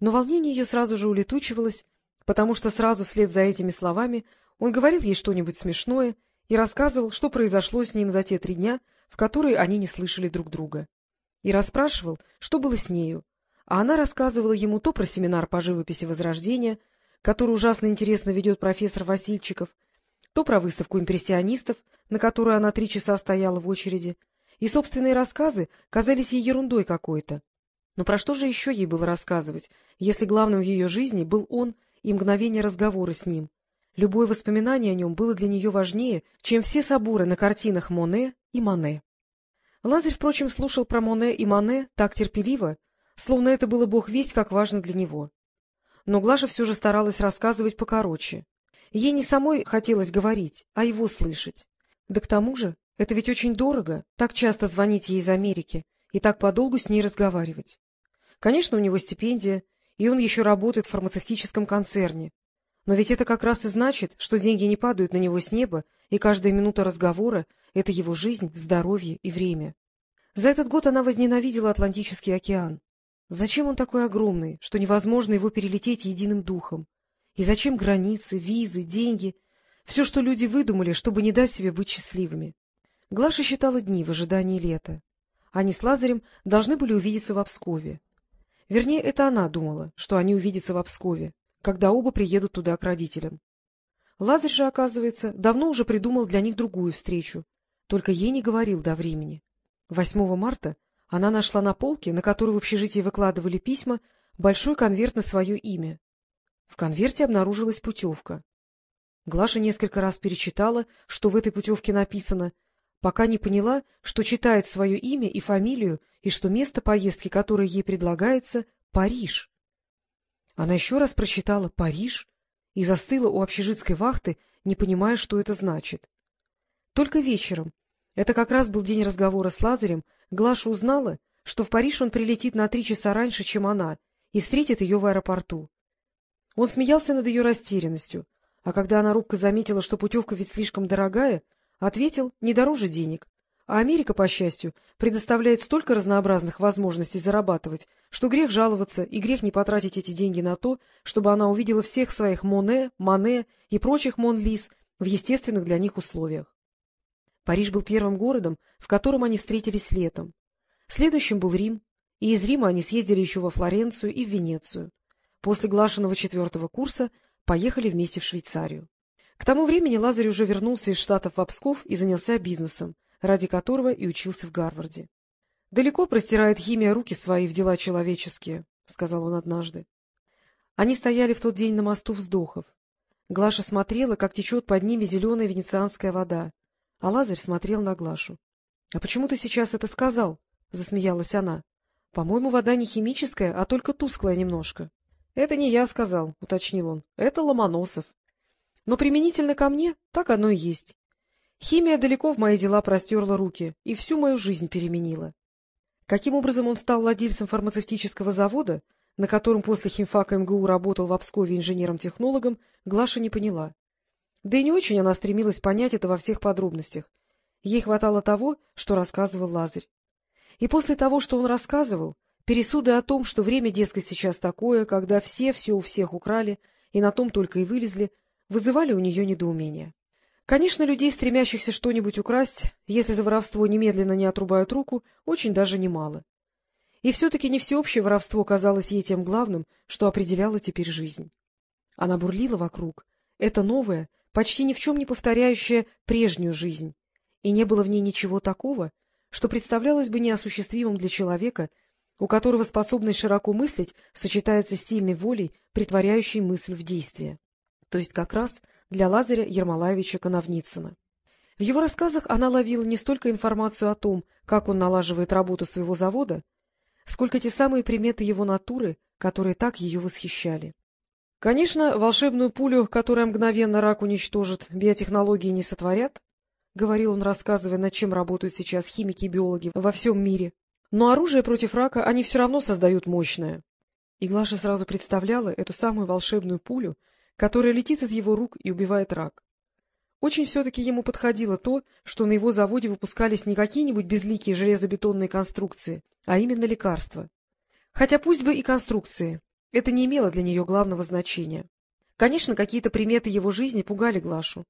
Но волнение ее сразу же улетучивалось, потому что сразу вслед за этими словами он говорил ей что-нибудь смешное и рассказывал, что произошло с ним за те три дня, в которые они не слышали друг друга. И расспрашивал, что было с нею, а она рассказывала ему то про семинар по живописи Возрождения, который ужасно интересно ведет профессор Васильчиков, то про выставку импрессионистов, на которую она три часа стояла в очереди, и собственные рассказы казались ей ерундой какой-то. Но про что же еще ей было рассказывать, если главным в ее жизни был он и мгновение разговора с ним? Любое воспоминание о нем было для нее важнее, чем все соборы на картинах Моне и Мане. Лазарь, впрочем, слушал про Моне и Мане так терпеливо, словно это было бог весть, как важно для него. Но Глаша все же старалась рассказывать покороче. Ей не самой хотелось говорить, а его слышать. Да к тому же, это ведь очень дорого, так часто звонить ей из Америки и так подолгу с ней разговаривать. Конечно, у него стипендия, и он еще работает в фармацевтическом концерне. Но ведь это как раз и значит, что деньги не падают на него с неба, и каждая минута разговора — это его жизнь, здоровье и время. За этот год она возненавидела Атлантический океан. Зачем он такой огромный, что невозможно его перелететь единым духом? И зачем границы, визы, деньги? Все, что люди выдумали, чтобы не дать себе быть счастливыми. Глаша считала дни в ожидании лета. Они с Лазарем должны были увидеться в Обскове. Вернее, это она думала, что они увидятся в Обскове, когда оба приедут туда к родителям. Лазарь же, оказывается, давно уже придумал для них другую встречу, только ей не говорил до времени. 8 марта она нашла на полке, на которую в общежитии выкладывали письма, большой конверт на свое имя. В конверте обнаружилась путевка. Глаша несколько раз перечитала, что в этой путевке написано, пока не поняла, что читает свое имя и фамилию, и что место поездки, которое ей предлагается, — Париж. Она еще раз прочитала «Париж» и застыла у общежитской вахты, не понимая, что это значит. Только вечером, это как раз был день разговора с Лазарем, Глаша узнала, что в Париж он прилетит на три часа раньше, чем она, и встретит ее в аэропорту. Он смеялся над ее растерянностью, а когда она робко заметила, что путевка ведь слишком дорогая, ответил — не дороже денег. А Америка, по счастью, предоставляет столько разнообразных возможностей зарабатывать, что грех жаловаться и грех не потратить эти деньги на то, чтобы она увидела всех своих Моне, Мане и прочих Монлис в естественных для них условиях. Париж был первым городом, в котором они встретились летом. Следующим был Рим, и из Рима они съездили еще во Флоренцию и в Венецию. После Глашиного четвертого курса поехали вместе в Швейцарию. К тому времени Лазарь уже вернулся из Штатов в Псков и занялся бизнесом, ради которого и учился в Гарварде. — Далеко простирает химия руки свои в дела человеческие, — сказал он однажды. Они стояли в тот день на мосту вздохов. Глаша смотрела, как течет под ними зеленая венецианская вода, а Лазарь смотрел на Глашу. — А почему ты сейчас это сказал? — засмеялась она. — По-моему, вода не химическая, а только тусклая немножко. — Это не я сказал, — уточнил он. — Это Ломоносов. Но применительно ко мне так оно и есть. Химия далеко в мои дела простерла руки и всю мою жизнь переменила. Каким образом он стал владельцем фармацевтического завода, на котором после химфака МГУ работал в Обскове инженером-технологом, Глаша не поняла. Да и не очень она стремилась понять это во всех подробностях. Ей хватало того, что рассказывал Лазарь. И после того, что он рассказывал, пересуды о том, что время, дескать, сейчас такое, когда все все у всех украли, и на том только и вылезли, вызывали у нее недоумение. Конечно, людей, стремящихся что-нибудь украсть, если за воровство немедленно не отрубают руку, очень даже немало. И все-таки не всеобщее воровство казалось ей тем главным, что определяло теперь жизнь. Она бурлила вокруг. Это новое, почти ни в чем не повторяющая прежнюю жизнь, и не было в ней ничего такого, что представлялось бы неосуществимым для человека, у которого способность широко мыслить сочетается с сильной волей, притворяющей мысль в действие. То есть как раз для Лазаря Ермолаевича Коновницына. В его рассказах она ловила не столько информацию о том, как он налаживает работу своего завода, сколько те самые приметы его натуры, которые так ее восхищали. Конечно, волшебную пулю, которая мгновенно рак уничтожит, биотехнологии не сотворят, — говорил он, рассказывая, над чем работают сейчас химики и биологи во всем мире. Но оружие против рака они все равно создают мощное. И Глаша сразу представляла эту самую волшебную пулю, которая летит из его рук и убивает рак. Очень все-таки ему подходило то, что на его заводе выпускались не какие-нибудь безликие железобетонные конструкции, а именно лекарства. Хотя пусть бы и конструкции, это не имело для нее главного значения. Конечно, какие-то приметы его жизни пугали Глашу.